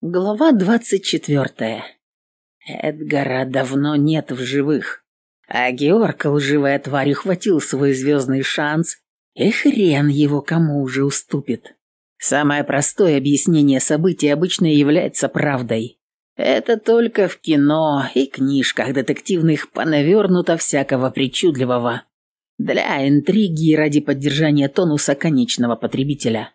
Глава двадцать четвертая. Эдгара давно нет в живых, а Георг, лживая тварь, ухватил свой звездный шанс, и хрен его кому уже уступит. Самое простое объяснение событий обычно является правдой. Это только в кино и книжках детективных понавернуто всякого причудливого. Для интриги и ради поддержания тонуса конечного потребителя.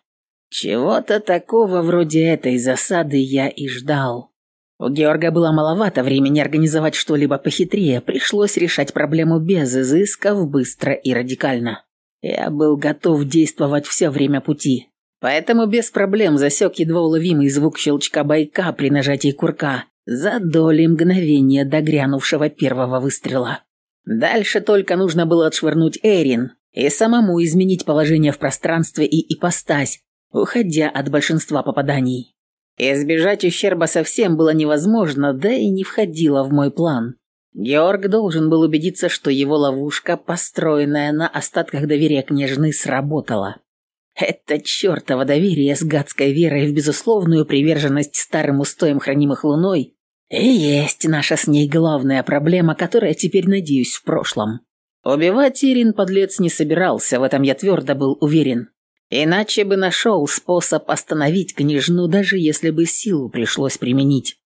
Чего-то такого вроде этой засады я и ждал. У Георга было маловато времени организовать что-либо похитрее, пришлось решать проблему без изысков, быстро и радикально. Я был готов действовать все время пути, поэтому без проблем засек едва уловимый звук щелчка байка при нажатии курка за доли мгновения до грянувшего первого выстрела. Дальше только нужно было отшвырнуть Эрин и самому изменить положение в пространстве и ипостась, уходя от большинства попаданий. Избежать ущерба совсем было невозможно, да и не входило в мой план. Георг должен был убедиться, что его ловушка, построенная на остатках доверия княжны, сработала. Это чертово доверие с гадской верой в безусловную приверженность старым устоям, хранимых луной, и есть наша с ней главная проблема, которая теперь, надеюсь, в прошлом. Убивать Ирин подлец не собирался, в этом я твердо был уверен. Иначе бы нашел способ остановить княжну, даже если бы силу пришлось применить.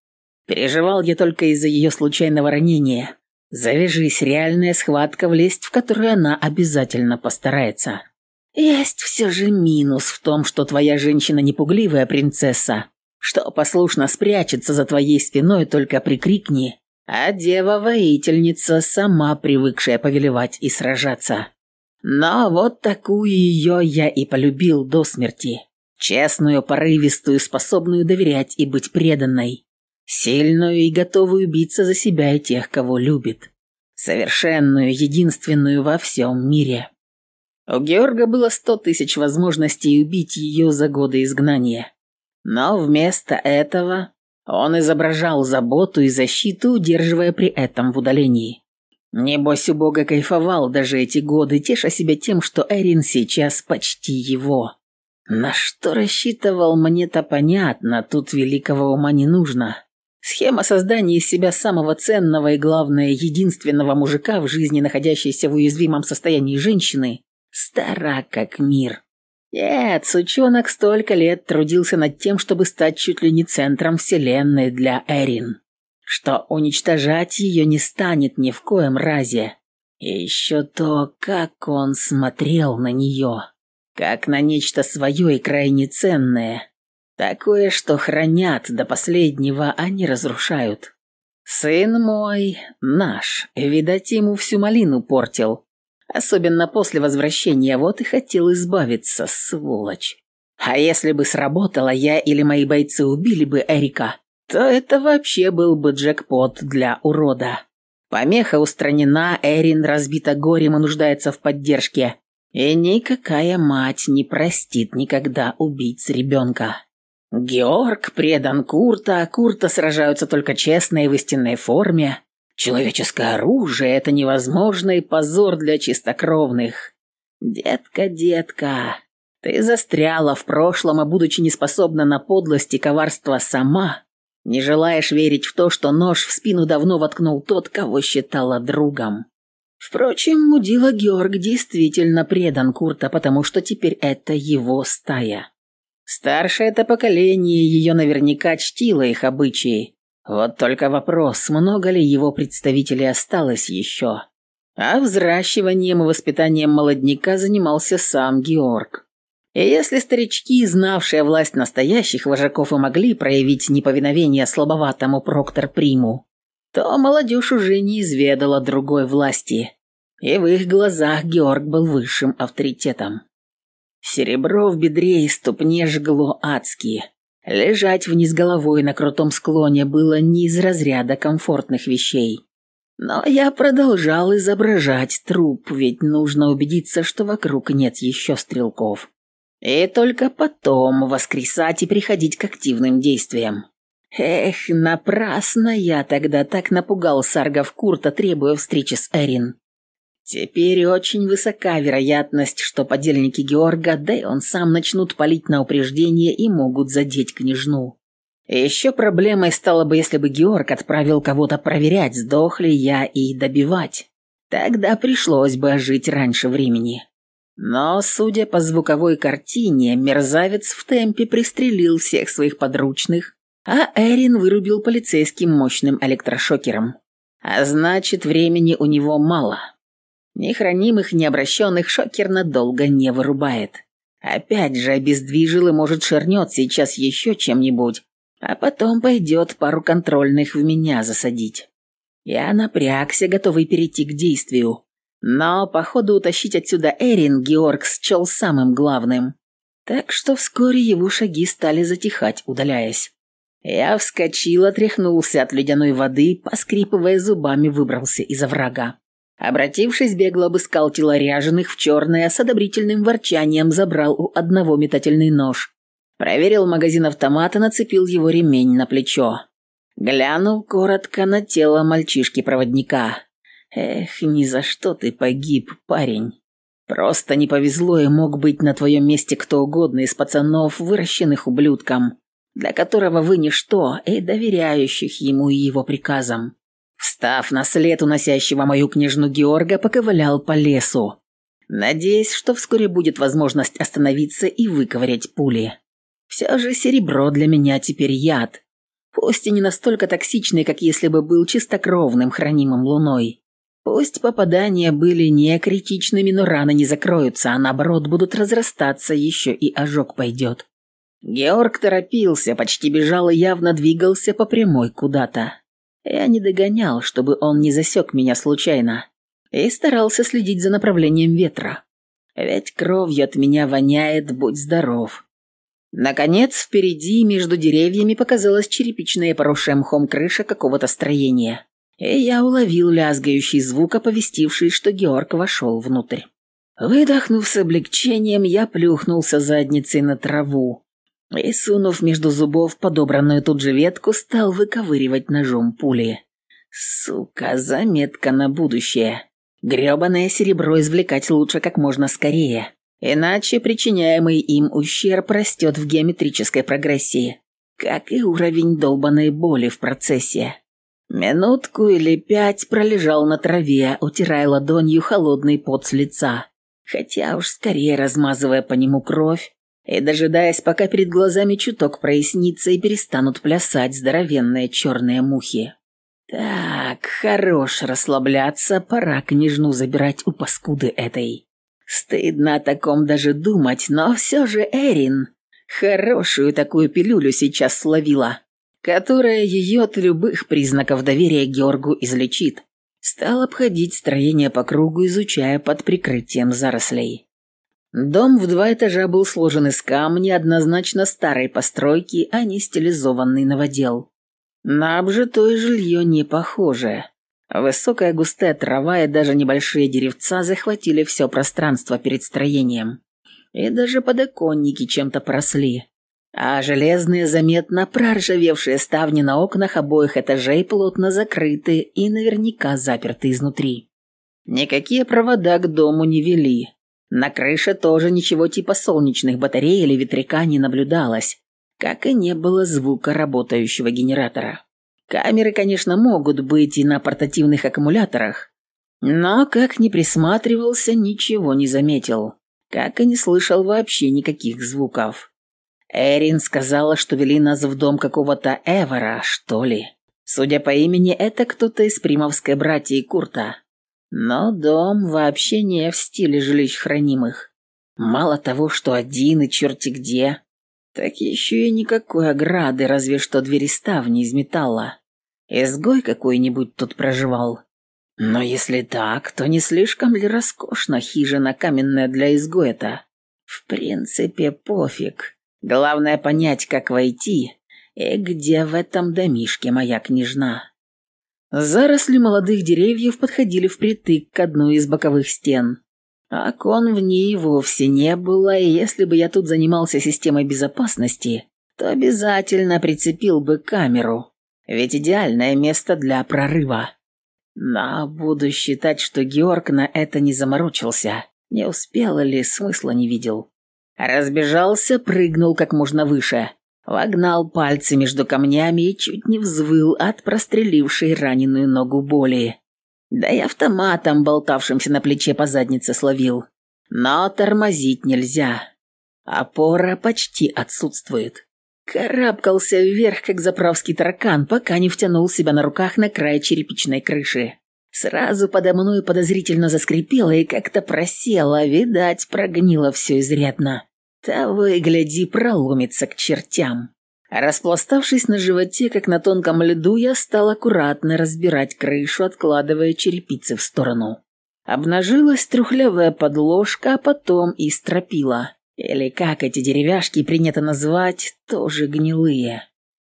Переживал я только из-за ее случайного ранения. Завяжись, реальная схватка, влезть в которую она обязательно постарается. Есть все же минус в том, что твоя женщина не пугливая принцесса, что послушно спрячется за твоей спиной, только прикрикни, а дева-воительница, сама привыкшая повелевать и сражаться. Но вот такую ее я и полюбил до смерти. Честную, порывистую, способную доверять и быть преданной. Сильную и готовую биться за себя и тех, кого любит. Совершенную, единственную во всем мире. У Георга было сто тысяч возможностей убить ее за годы изгнания. Но вместо этого он изображал заботу и защиту, удерживая при этом в удалении. Небось, убого кайфовал даже эти годы, теша себя тем, что Эрин сейчас почти его. На что рассчитывал, мне-то понятно, тут великого ума не нужно. Схема создания из себя самого ценного и, главное, единственного мужика в жизни, находящейся в уязвимом состоянии женщины, стара как мир. Нет, сучонок столько лет трудился над тем, чтобы стать чуть ли не центром вселенной для Эрин что уничтожать ее не станет ни в коем разе. И еще то, как он смотрел на нее, как на нечто свое и крайне ценное, такое, что хранят до последнего, а не разрушают. Сын мой, наш, видать, ему всю малину портил, особенно после возвращения, вот и хотел избавиться, сволочь. А если бы сработало, я или мои бойцы убили бы Эрика, то это вообще был бы джекпот для урода. Помеха устранена, Эрин разбита горем и нуждается в поддержке. И никакая мать не простит никогда убийц ребенка. Георг предан Курта, а Курта сражаются только честно и в истинной форме. Человеческое оружие – это невозможный позор для чистокровных. Детка, детка, ты застряла в прошлом, а будучи неспособна на подлость и коварство сама, не желаешь верить в то, что нож в спину давно воткнул тот, кого считала другом. Впрочем, мудила Георг действительно предан Курта, потому что теперь это его стая. Старшее это поколение ее наверняка чтило их обычаи. Вот только вопрос, много ли его представителей осталось еще. А взращиванием и воспитанием молодняка занимался сам Георг. И если старички, знавшие власть настоящих вожаков, и могли проявить неповиновение слабоватому Проктор-Приму, то молодежь уже не изведала другой власти, и в их глазах Георг был высшим авторитетом. Серебро в бедре и ступне жгло адски. Лежать вниз головой на крутом склоне было не из разряда комфортных вещей. Но я продолжал изображать труп, ведь нужно убедиться, что вокруг нет еще стрелков. И только потом воскресать и приходить к активным действиям. Эх, напрасно я тогда так напугал Саргов Курта, требуя встречи с Эрин. Теперь очень высока вероятность, что подельники Георга, да и он сам начнут палить на упреждение и могут задеть княжну. Еще проблемой стало бы, если бы Георг отправил кого-то проверять, сдох ли я и добивать. Тогда пришлось бы ожить раньше времени. Но, судя по звуковой картине, мерзавец в темпе пристрелил всех своих подручных, а Эрин вырубил полицейским мощным электрошокером. А значит, времени у него мало. Нехранимых, необращенных шокер надолго не вырубает. Опять же, обездвижил и, может, шернет сейчас еще чем-нибудь, а потом пойдет пару контрольных в меня засадить. Я напрягся, готовый перейти к действию. Но, походу, утащить отсюда Эрин Георг счел самым главным. Так что вскоре его шаги стали затихать, удаляясь. Я вскочил, отряхнулся от ледяной воды, поскрипывая зубами, выбрался из оврага. Обратившись, бегло обыскал тела ряженых в черное, с одобрительным ворчанием забрал у одного метательный нож. Проверил магазин автомата, нацепил его ремень на плечо. Глянул коротко на тело мальчишки-проводника. Эх, ни за что ты погиб, парень. Просто не повезло и мог быть на твоем месте кто угодно из пацанов, выращенных ублюдком, для которого вы ничто и доверяющих ему и его приказам. Встав на след уносящего мою княжну Георга, поковылял по лесу, надеясь, что вскоре будет возможность остановиться и выковырять пули. Все же серебро для меня теперь яд, пусть и не настолько токсичный, как если бы был чистокровным, хранимым луной. Пусть попадания были не критичными, но раны не закроются, а наоборот будут разрастаться, еще и ожог пойдет. Георг торопился, почти бежал и явно двигался по прямой куда-то. Я не догонял, чтобы он не засек меня случайно, и старался следить за направлением ветра. Ведь кровью от меня воняет, будь здоров. Наконец, впереди между деревьями показалась черепичная поросшая мхом крыша какого-то строения и я уловил лязгающий звук, оповестивший, что Георг вошел внутрь. Выдохнув с облегчением, я плюхнулся задницей на траву и, сунув между зубов подобранную тут же ветку, стал выковыривать ножом пули. Сука, заметка на будущее. Грёбаное серебро извлекать лучше как можно скорее, иначе причиняемый им ущерб растет в геометрической прогрессии, как и уровень долбанной боли в процессе. Минутку или пять пролежал на траве, утирая ладонью холодный пот с лица, хотя уж скорее размазывая по нему кровь и дожидаясь, пока перед глазами чуток прояснится и перестанут плясать здоровенные черные мухи. Так, хорош расслабляться, пора княжну забирать у паскуды этой. Стыдно о таком даже думать, но все же Эрин хорошую такую пилюлю сейчас словила которая ее от любых признаков доверия Георгу излечит. Стал обходить строение по кругу, изучая под прикрытием зарослей. Дом в два этажа был сложен из камня, однозначно старой постройки, а не стилизованный новодел. На обжитое жилье не похоже. Высокая густая трава и даже небольшие деревца захватили все пространство перед строением. И даже подоконники чем-то поросли а железные, заметно проржавевшие ставни на окнах обоих этажей плотно закрыты и наверняка заперты изнутри. Никакие провода к дому не вели. На крыше тоже ничего типа солнечных батарей или ветряка не наблюдалось, как и не было звука работающего генератора. Камеры, конечно, могут быть и на портативных аккумуляторах, но, как ни присматривался, ничего не заметил, как и не слышал вообще никаких звуков. Эрин сказала, что вели нас в дом какого-то Эвера, что ли. Судя по имени, это кто-то из примовской братьи Курта. Но дом вообще не в стиле жилищ хранимых. Мало того, что один и черти где, так еще и никакой ограды, разве что двери ставни из металла. Изгой какой-нибудь тут проживал. Но если так, то не слишком ли роскошна хижина каменная для изгоя-то? В принципе, пофиг. Главное понять, как войти и где в этом домишке моя княжна. Заросли молодых деревьев подходили впритык к одной из боковых стен. Окон в ней вовсе не было, и если бы я тут занимался системой безопасности, то обязательно прицепил бы камеру, ведь идеальное место для прорыва. Но буду считать, что Георг на это не заморочился, не успел или смысла не видел. Разбежался, прыгнул как можно выше. Вогнал пальцы между камнями и чуть не взвыл от прострелившей раненую ногу боли. Да и автоматом, болтавшимся на плече по заднице, словил. Но тормозить нельзя. Опора почти отсутствует. Карабкался вверх, как заправский таракан, пока не втянул себя на руках на край черепичной крыши. Сразу подо мной подозрительно заскрипело и как-то просело, видать, прогнило все изрядно. Того и гляди, проломится к чертям. Распластавшись на животе, как на тонком льду, я стал аккуратно разбирать крышу, откладывая черепицы в сторону. Обнажилась трухлявая подложка, а потом и стропила. Или как эти деревяшки принято назвать, тоже гнилые.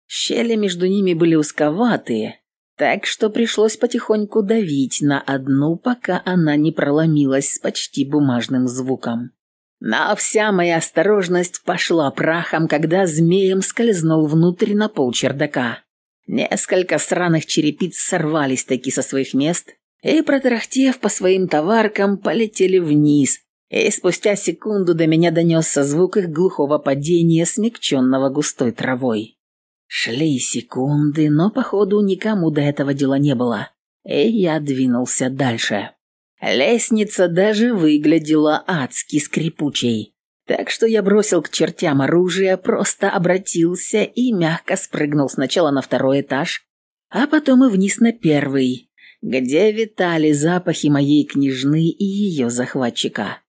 Щели между ними были узковатые, так что пришлось потихоньку давить на одну, пока она не проломилась с почти бумажным звуком. Но вся моя осторожность пошла прахом, когда змеем скользнул внутрь на пол чердака. Несколько сраных черепиц сорвались таки со своих мест и, протарахтев по своим товаркам, полетели вниз, и спустя секунду до меня донесся звук их глухого падения, смягченного густой травой. Шли секунды, но, походу, никому до этого дела не было, и я двинулся дальше. Лестница даже выглядела адски скрипучей, так что я бросил к чертям оружие, просто обратился и мягко спрыгнул сначала на второй этаж, а потом и вниз на первый, где витали запахи моей княжны и ее захватчика.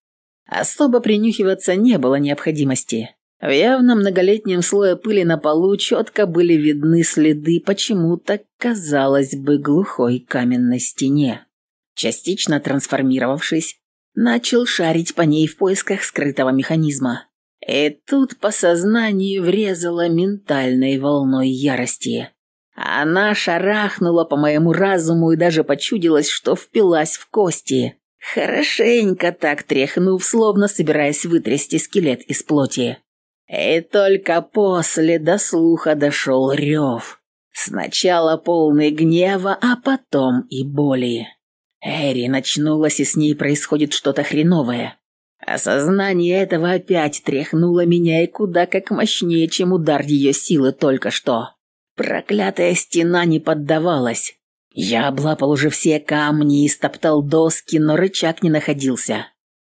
Особо принюхиваться не было необходимости. В явно многолетнем слое пыли на полу четко были видны следы почему-то, казалось бы, глухой каменной стене. Частично трансформировавшись, начал шарить по ней в поисках скрытого механизма. И тут по сознанию врезала ментальной волной ярости. Она шарахнула по моему разуму и даже почудилась, что впилась в кости, хорошенько так тряхнув, словно собираясь вытрясти скелет из плоти. И только после до слуха дошел рев. Сначала полный гнева, а потом и боли. Эри начнулась, и с ней происходит что-то хреновое. Осознание этого опять тряхнуло меня и куда как мощнее, чем удар ее силы только что. Проклятая стена не поддавалась. Я облапал уже все камни и стоптал доски, но рычаг не находился.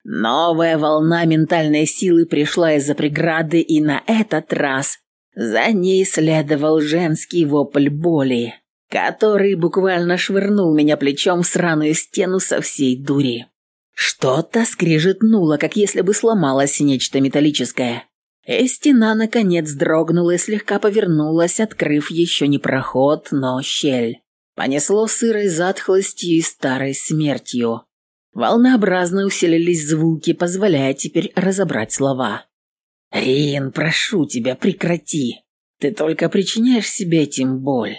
Новая волна ментальной силы пришла из-за преграды, и на этот раз за ней следовал женский вопль боли, который буквально швырнул меня плечом в сраную стену со всей дури. Что-то скрижетнуло, как если бы сломалось нечто металлическое. И стена, наконец, дрогнула и слегка повернулась, открыв еще не проход, но щель. Понесло сырой затхлостью и старой смертью. Волнообразно усилились звуки, позволяя теперь разобрать слова. «Рин, прошу тебя, прекрати. Ты только причиняешь себе этим боль».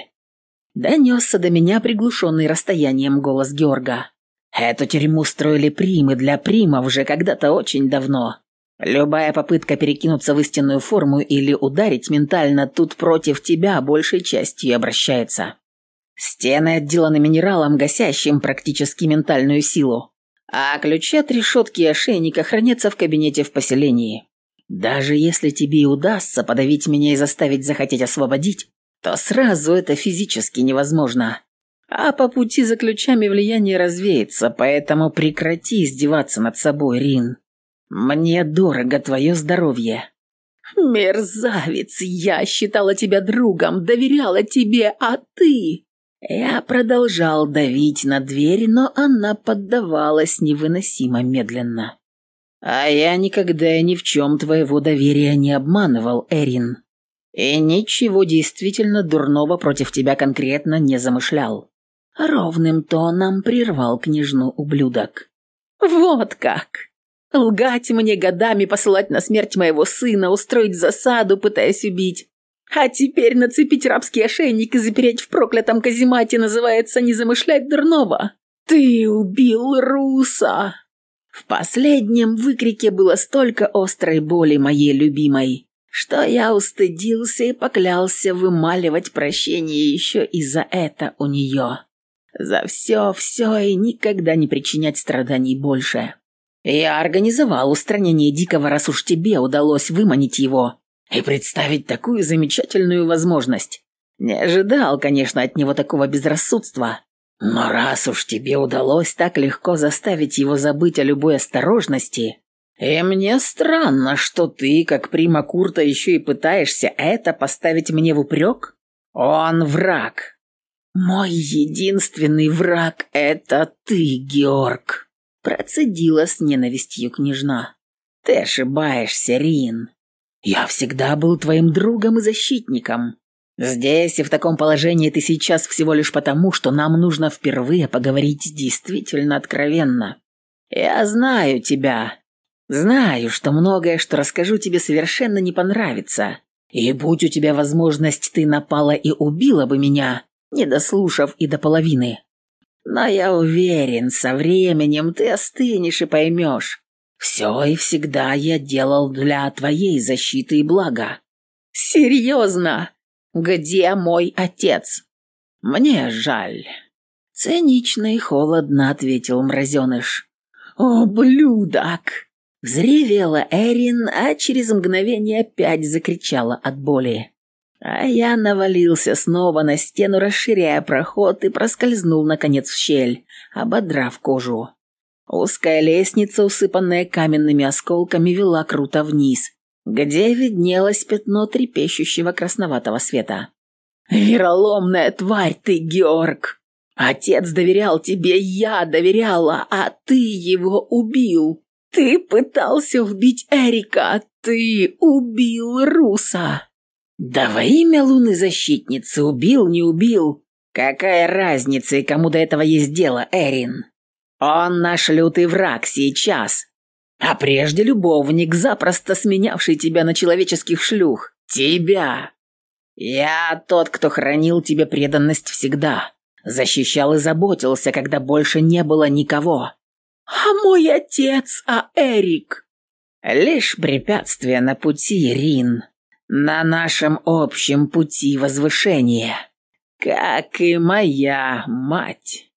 Донесся до меня приглушенный расстоянием голос Георга. «Эту тюрьму строили примы для примов уже когда-то очень давно. Любая попытка перекинуться в истинную форму или ударить ментально тут против тебя большей частью обращается. Стены отделаны минералом, гасящим практически ментальную силу, а ключи от решетки и ошейника хранятся в кабинете в поселении. Даже если тебе и удастся подавить меня и заставить захотеть освободить, то сразу это физически невозможно. А по пути за ключами влияние развеется, поэтому прекрати издеваться над собой, Рин. Мне дорого твое здоровье». «Мерзавец! Я считала тебя другом, доверяла тебе, а ты...» Я продолжал давить на дверь, но она поддавалась невыносимо медленно. «А я никогда и ни в чем твоего доверия не обманывал, Эрин. И ничего действительно дурного против тебя конкретно не замышлял». Ровным тоном прервал княжну ублюдок. «Вот как! Лгать мне годами, посылать на смерть моего сына, устроить засаду, пытаясь убить. А теперь нацепить рабский ошейник и запереть в проклятом каземате называется не замышлять дурного. Ты убил Руса!» В последнем выкрике было столько острой боли моей любимой, что я устыдился и поклялся вымаливать прощение еще и за это у нее. За все-все и никогда не причинять страданий больше. Я организовал устранение Дикого, раз уж тебе удалось выманить его. и представить такую замечательную возможность. Не ожидал, конечно, от него такого безрассудства. Но раз уж тебе удалось так легко заставить его забыть о любой осторожности, и мне странно, что ты, как прима Курта, еще и пытаешься это поставить мне в упрек? Он враг. Мой единственный враг — это ты, Георг, процедила с ненавистью княжна. Ты ошибаешься, Рин. Я всегда был твоим другом и защитником. Здесь и в таком положении ты сейчас всего лишь потому, что нам нужно впервые поговорить действительно откровенно. Я знаю тебя. Знаю, что многое, что расскажу тебе, совершенно не понравится. И будь у тебя возможность, ты напала и убила бы меня, не дослушав и до половины. Но я уверен, со временем ты остынешь и поймешь. Все и всегда я делал для твоей защиты и блага. Серьезно? Где мой отец? Мне жаль. Цинично и холодно ответил мразеныш. «Ублюдок!» Взревела Эрин, а через мгновение опять закричала от боли. А я навалился снова на стену, расширяя проход и проскользнул, наконец, в щель, ободрав кожу. Узкая лестница, усыпанная каменными осколками, вела круто вниз, где виднелось пятно трепещущего красноватого света. «Вероломная тварь ты, Георг! Отец доверял тебе, я доверяла, а ты его убил! Ты пытался убить Эрика, ты убил Руса!» «Да во имя луны защитницы убил, не убил! Какая разница и кому до этого есть дело, Эрин? Он наш лютый враг сейчас!» А прежде любовник, запросто сменявший тебя на человеческих шлюх. Тебя. Я тот, кто хранил тебе преданность всегда. Защищал и заботился, когда больше не было никого. А мой отец, а Эрик? Лишь препятствие на пути, Рин. На нашем общем пути возвышения. Как и моя мать.